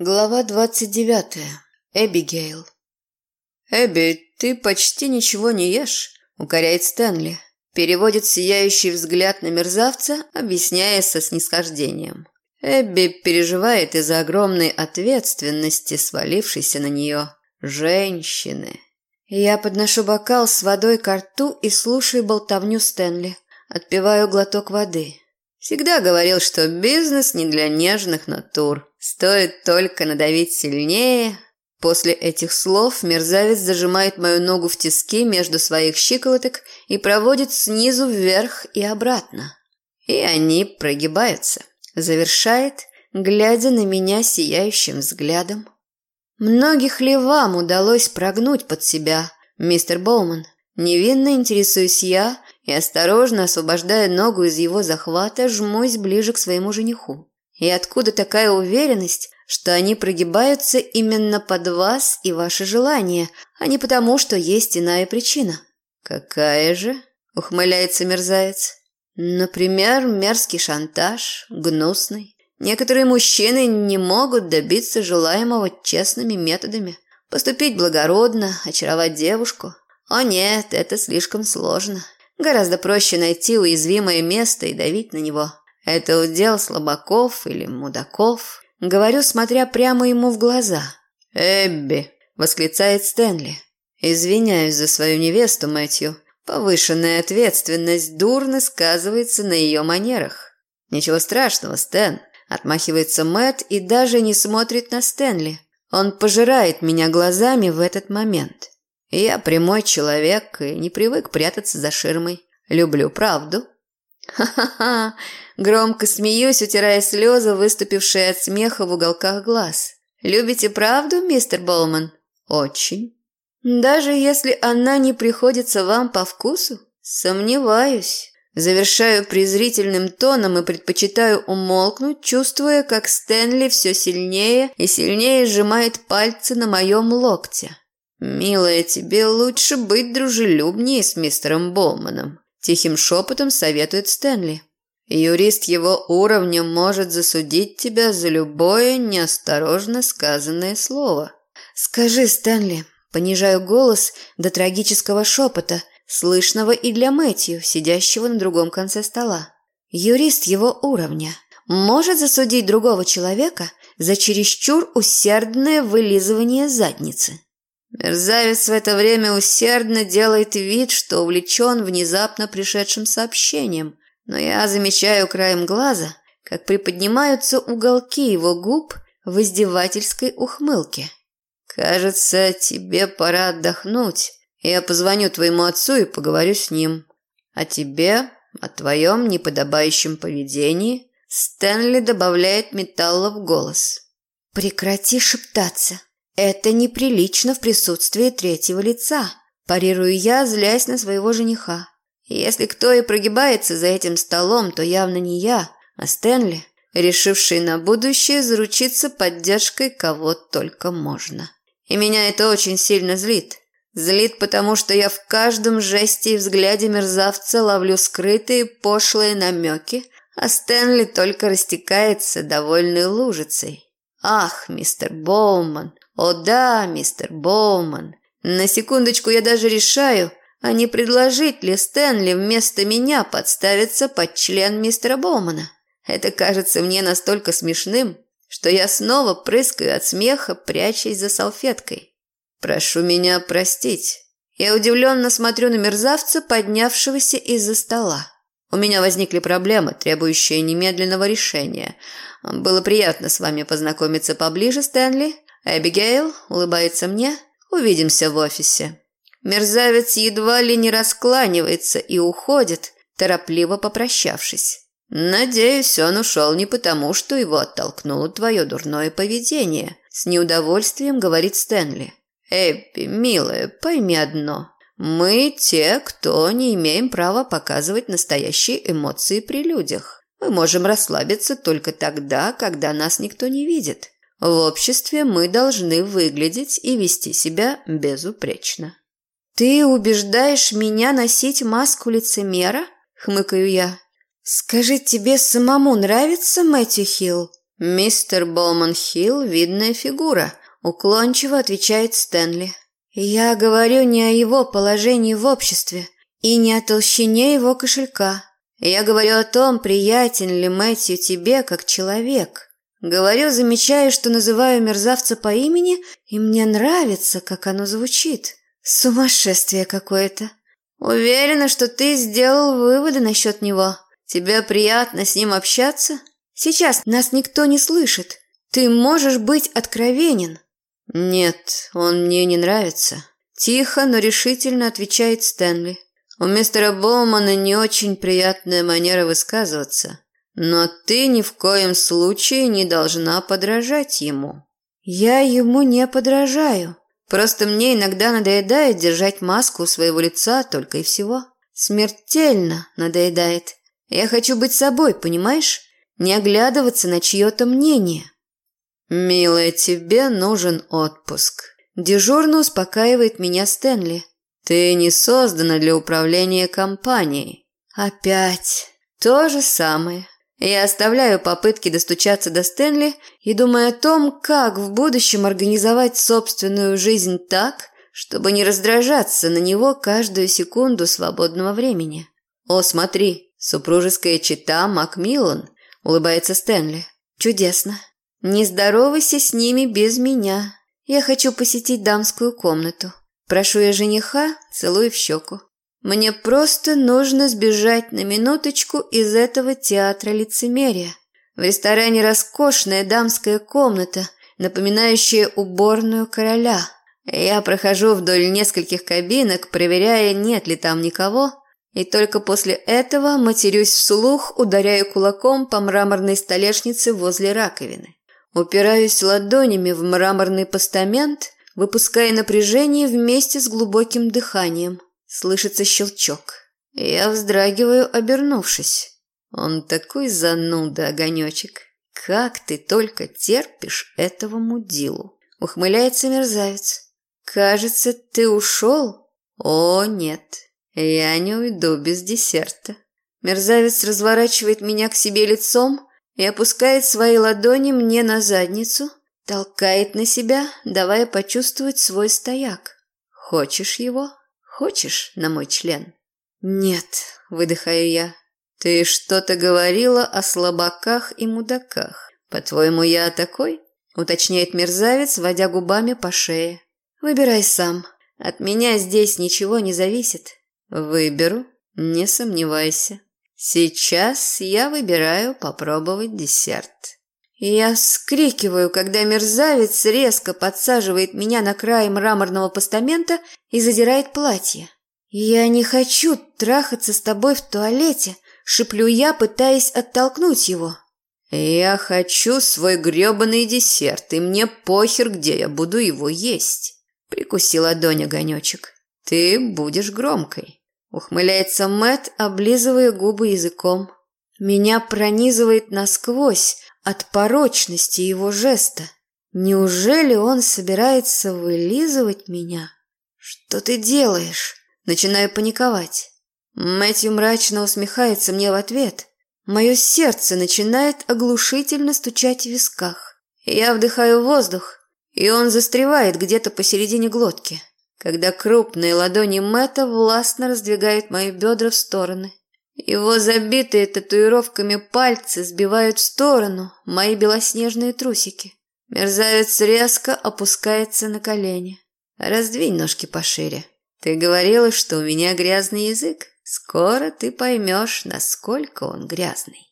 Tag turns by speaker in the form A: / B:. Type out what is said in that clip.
A: Глава двадцать девятая. Эбигейл. «Эбби, ты почти ничего не ешь», – укоряет Стэнли. Переводит сияющий взгляд на мерзавца, объясняя со снисхождением. Эбби переживает из-за огромной ответственности, свалившейся на нее. Женщины. Я подношу бокал с водой к рту и слушаю болтовню Стэнли. Отпиваю глоток воды. Всегда говорил, что бизнес не для нежных натур. Стоит только надавить сильнее. После этих слов мерзавец зажимает мою ногу в тиски между своих щиколоток и проводит снизу вверх и обратно. И они прогибаются. Завершает, глядя на меня сияющим взглядом. Многих ли вам удалось прогнуть под себя, мистер Боуман? Невинно интересуюсь я и, осторожно освобождая ногу из его захвата, жмусь ближе к своему жениху. И откуда такая уверенность, что они прогибаются именно под вас и ваши желания, а не потому, что есть иная причина? Какая же? ухмыляется мерзавец. Например, мерзкий шантаж, гнусный. Некоторые мужчины не могут добиться желаемого честными методами. Поступить благородно, очаровать девушку. О нет, это слишком сложно. Гораздо проще найти уязвимое место и давить на него. Это удел слабаков или мудаков. Говорю, смотря прямо ему в глаза. «Эбби!» – восклицает Стэнли. «Извиняюсь за свою невесту, Мэтью. Повышенная ответственность дурно сказывается на ее манерах». «Ничего страшного, Стэн», – отмахивается Мэт и даже не смотрит на Стэнли. Он пожирает меня глазами в этот момент. Я прямой человек и не привык прятаться за ширмой. Люблю правду. Ха-ха-ха! Громко смеюсь, утирая слезы, выступившие от смеха в уголках глаз. Любите правду, мистер Болман? Очень. Даже если она не приходится вам по вкусу? Сомневаюсь. Завершаю презрительным тоном и предпочитаю умолкнуть, чувствуя, как Стэнли все сильнее и сильнее сжимает пальцы на моем локте. «Милая, тебе лучше быть дружелюбнее с мистером Болманом. Тихим шепотом советует Стэнли. Юрист его уровня может засудить тебя за любое неосторожно сказанное слово. Скажи, Стэнли, понижаю голос до трагического шепота, слышного и для Мэтью, сидящего на другом конце стола. Юрист его уровня может засудить другого человека за чересчур усердное вылизывание задницы. Мерзавец в это время усердно делает вид, что увлечен внезапно пришедшим сообщением, но я замечаю краем глаза, как приподнимаются уголки его губ в издевательской ухмылке. «Кажется, тебе пора отдохнуть. Я позвоню твоему отцу и поговорю с ним. А тебе, о твоем неподобающем поведении, Стэнли добавляет металла в голос. «Прекрати шептаться», это неприлично в присутствии третьего лица, парирую я, злясь на своего жениха. Если кто и прогибается за этим столом, то явно не я, а Стэнли, решивший на будущее заручиться поддержкой кого только можно. И меня это очень сильно злит. Злит, потому что я в каждом жесте и взгляде мерзавца ловлю скрытые пошлые намеки, а Стэнли только растекается довольной лужицей. Ах, мистер Боуман, «О да, мистер Боуман. На секундочку я даже решаю, а не предложить ли Стэнли вместо меня подставиться под член мистера Боумана. Это кажется мне настолько смешным, что я снова прыскаю от смеха, прячась за салфеткой. Прошу меня простить. Я удивленно смотрю на мерзавца, поднявшегося из-за стола. У меня возникли проблемы, требующие немедленного решения. Было приятно с вами познакомиться поближе, Стэнли. Эбигейл улыбается мне. Увидимся в офисе. Мерзавец едва ли не раскланивается и уходит, торопливо попрощавшись. Надеюсь, он ушел не потому, что его оттолкнуло твое дурное поведение. С неудовольствием говорит Стэнли. Эбби, милая, пойми одно. Мы те, кто не имеем права показывать настоящие эмоции при людях. Мы можем расслабиться только тогда, когда нас никто не видит. В обществе мы должны выглядеть и вести себя безупречно. «Ты убеждаешь меня носить маску лицемера?» – хмыкаю я. «Скажи, тебе самому нравится Мэтью Хилл?» «Мистер Боуман Хилл – видная фигура», – уклончиво отвечает Стэнли. «Я говорю не о его положении в обществе и не о толщине его кошелька. Я говорю о том, приятен ли Мэтью тебе как человек. Говорю, замечаю, что называю мерзавца по имени, и мне нравится, как оно звучит. Сумасшествие какое-то. Уверена, что ты сделал выводы насчет него. Тебе приятно с ним общаться?» Сейчас нас никто не слышит. Ты можешь быть откровенен». «Нет, он мне не нравится», – тихо, но решительно отвечает Стэнли. «У мистера Боумана не очень приятная манера высказываться, но ты ни в коем случае не должна подражать ему». «Я ему не подражаю. Просто мне иногда надоедает держать маску у своего лица только и всего. Смертельно надоедает. Я хочу быть собой, понимаешь? не оглядываться на чье-то мнение. «Милая, тебе нужен отпуск», – дежурно успокаивает меня Стэнли. «Ты не создана для управления компанией». «Опять. То же самое». Я оставляю попытки достучаться до Стэнли и думаю о том, как в будущем организовать собственную жизнь так, чтобы не раздражаться на него каждую секунду свободного времени. О, смотри, супружеская чита Макмиллан – улыбается Стэнли. «Чудесно. Не здоровайся с ними без меня. Я хочу посетить дамскую комнату. Прошу я жениха, целую в щеку. Мне просто нужно сбежать на минуточку из этого театра лицемерия. В ресторане роскошная дамская комната, напоминающая уборную короля. Я прохожу вдоль нескольких кабинок, проверяя, нет ли там никого, и только после этого матерюсь вслух, ударяя кулаком по мраморной столешнице возле раковины. Упираюсь ладонями в мраморный постамент, выпуская напряжение вместе с глубоким дыханием. Слышится щелчок. Я вздрагиваю, обернувшись. Он такой зануда, огонечек. Как ты только терпишь этого мудилу? Ухмыляется мерзавец. Кажется, ты ушел? О, нет. «Я не уйду без десерта». Мерзавец разворачивает меня к себе лицом и опускает свои ладони мне на задницу, толкает на себя, давая почувствовать свой стояк. «Хочешь его? Хочешь на мой член?» «Нет», – выдыхаю я. «Ты что-то говорила о слабаках и мудаках. По-твоему, я такой?» – уточняет мерзавец, водя губами по шее. «Выбирай сам. От меня здесь ничего не зависит. Выберу, не сомневайся. Сейчас я выбираю попробовать десерт. Я вскрикиваю, когда мерзавец резко подсаживает меня на край мраморного постамента и задирает платье. «Я не хочу трахаться с тобой в туалете», – шиплю я, пытаясь оттолкнуть его. «Я хочу свой грёбаный десерт, и мне похер, где я буду его есть», – прикусил ладонь огонечек. «Ты будешь громкой». Ухмыляется Мэт, облизывая губы языком. Меня пронизывает насквозь от порочности его жеста. Неужели он собирается вылизывать меня? Что ты делаешь? Начинаю паниковать. Мэтью мрачно усмехается мне в ответ. Мое сердце начинает оглушительно стучать в висках. Я вдыхаю воздух, и он застревает где-то посередине глотки когда крупные ладони Мэтта властно раздвигают мои бедра в стороны. Его забитые татуировками пальцы сбивают в сторону мои белоснежные трусики. Мерзавец резко опускается на колени. Раздвинь ножки пошире. Ты говорила, что у меня грязный язык. Скоро ты поймешь, насколько он грязный.